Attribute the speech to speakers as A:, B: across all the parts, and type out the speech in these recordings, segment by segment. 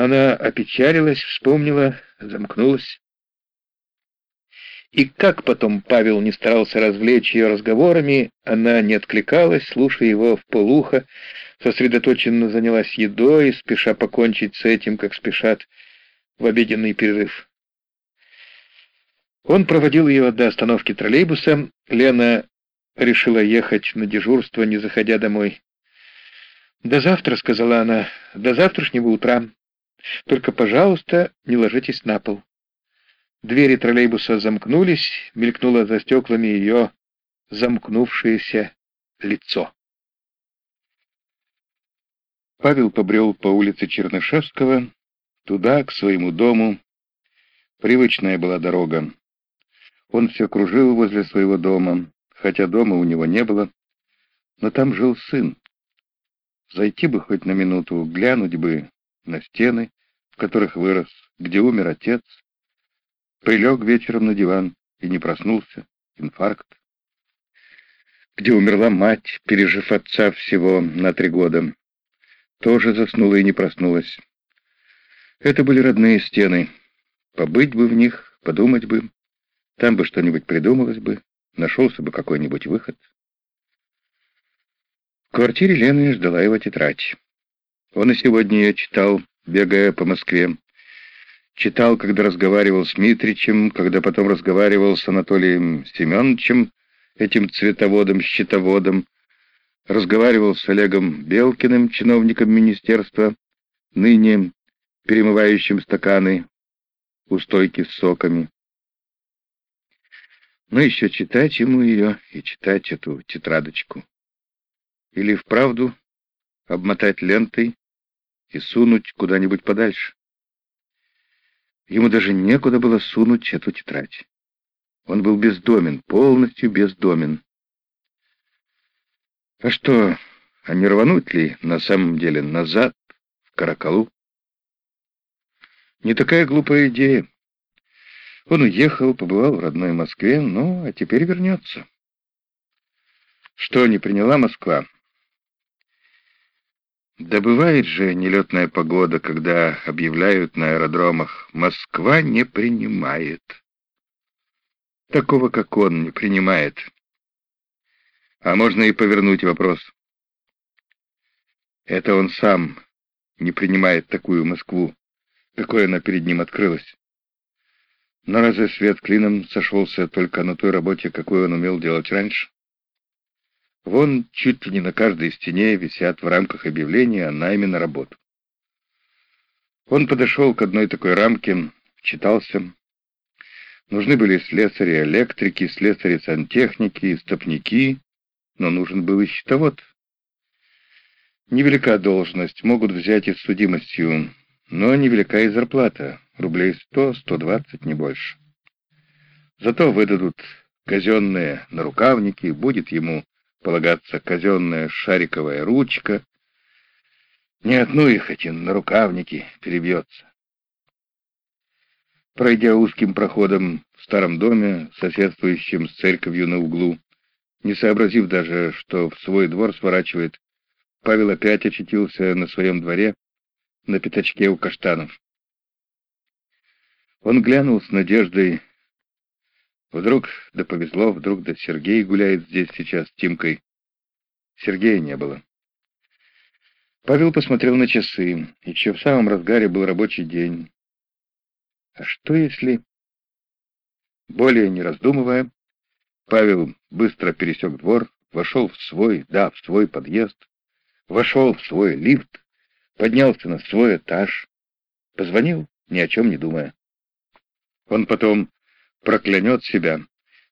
A: Она опечалилась, вспомнила, замкнулась. И как потом Павел не старался развлечь ее разговорами, она не откликалась, слушая его в полухо, сосредоточенно занялась едой, спеша покончить с этим, как спешат в обеденный перерыв. Он проводил ее до остановки троллейбуса. Лена решила ехать на дежурство, не заходя домой. «До завтра», — сказала она, — «до завтрашнего утра. Только, пожалуйста, не ложитесь на пол». Двери троллейбуса замкнулись, мелькнуло за стеклами ее замкнувшееся лицо. Павел побрел по улице Чернышевского, туда, к своему дому. Привычная была дорога. Он все кружил возле своего дома, хотя дома у него не было, но там жил сын. Зайти бы хоть на минуту, глянуть бы на стены, которых вырос, где умер отец, Прилег вечером на диван и не проснулся. Инфаркт. Где умерла мать, пережив отца всего на три года. Тоже заснула и не проснулась. Это были родные стены. Побыть бы в них, подумать бы. Там бы что-нибудь придумалось бы, нашелся бы какой-нибудь выход. В квартире Лены ждала его тетрадь. Он и сегодня ее читал, бегая по Москве, Читал, когда разговаривал с Митричем, когда потом разговаривал с Анатолием Семеновичем, этим цветоводом-счетоводом, разговаривал с Олегом Белкиным, чиновником министерства, ныне перемывающим стаканы у стойки с соками. Но еще читать ему ее и читать эту тетрадочку. Или вправду обмотать лентой и сунуть куда-нибудь подальше. Ему даже некуда было сунуть эту тетрадь. Он был бездомен, полностью бездомен. А что, а не рвануть ли на самом деле назад, в Каракалу? Не такая глупая идея. Он уехал, побывал в родной Москве, ну, а теперь вернется. Что не приняла Москва? Да бывает же нелетная погода, когда объявляют на аэродромах «Москва не принимает». Такого, как он, не принимает. А можно и повернуть вопрос. Это он сам не принимает такую Москву, какой она перед ним открылась. Но разве свет клином сошелся только на той работе, какую он умел делать раньше? Вон чуть ли не на каждой стене висят в рамках объявления о найме на работу. Он подошел к одной такой рамке, читался. Нужны были слесари электрики, слесари сантехники, стопники, но нужен был и счетовод. Невелика должность, могут взять и с судимостью, но невелика и зарплата, рублей сто, сто двадцать, не больше. Зато выдадут казенные нарукавники, будет ему полагаться казенная шариковая ручка. Не одну их эти нарукавники перебьется. Пройдя узким проходом в старом доме, соседствующем с церковью на углу, не сообразив даже, что в свой двор сворачивает, Павел опять очутился на своем дворе, на пятачке у каштанов. Он глянул с надеждой Вдруг, да повезло, вдруг да Сергей гуляет здесь сейчас с Тимкой. Сергея не было. Павел посмотрел на часы. Еще в самом разгаре был рабочий день. А что если... Более не раздумывая, Павел быстро пересек двор, вошел в свой, да, в свой подъезд, вошел в свой лифт, поднялся на свой этаж, позвонил, ни о чем не думая. Он потом проклянет себя.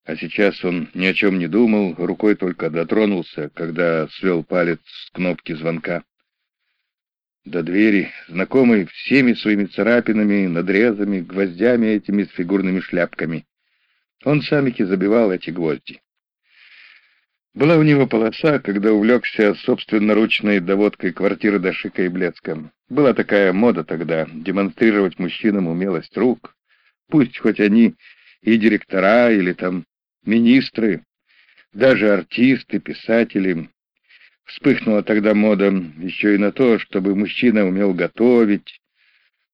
A: А сейчас он ни о чем не думал, рукой только дотронулся, когда свел палец с кнопки звонка. До двери, знакомый всеми своими царапинами, надрезами, гвоздями этими с фигурными шляпками. Он сам их и забивал, эти гвозди. Была у него полоса, когда увлекся собственноручной доводкой квартиры Дашика и Блецка. Была такая мода тогда — демонстрировать мужчинам умелость рук, пусть хоть они и директора, или там министры, даже артисты, писатели. Вспыхнула тогда мода еще и на то, чтобы мужчина умел готовить,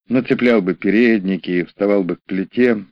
A: нацеплял бы передники, вставал бы к плите,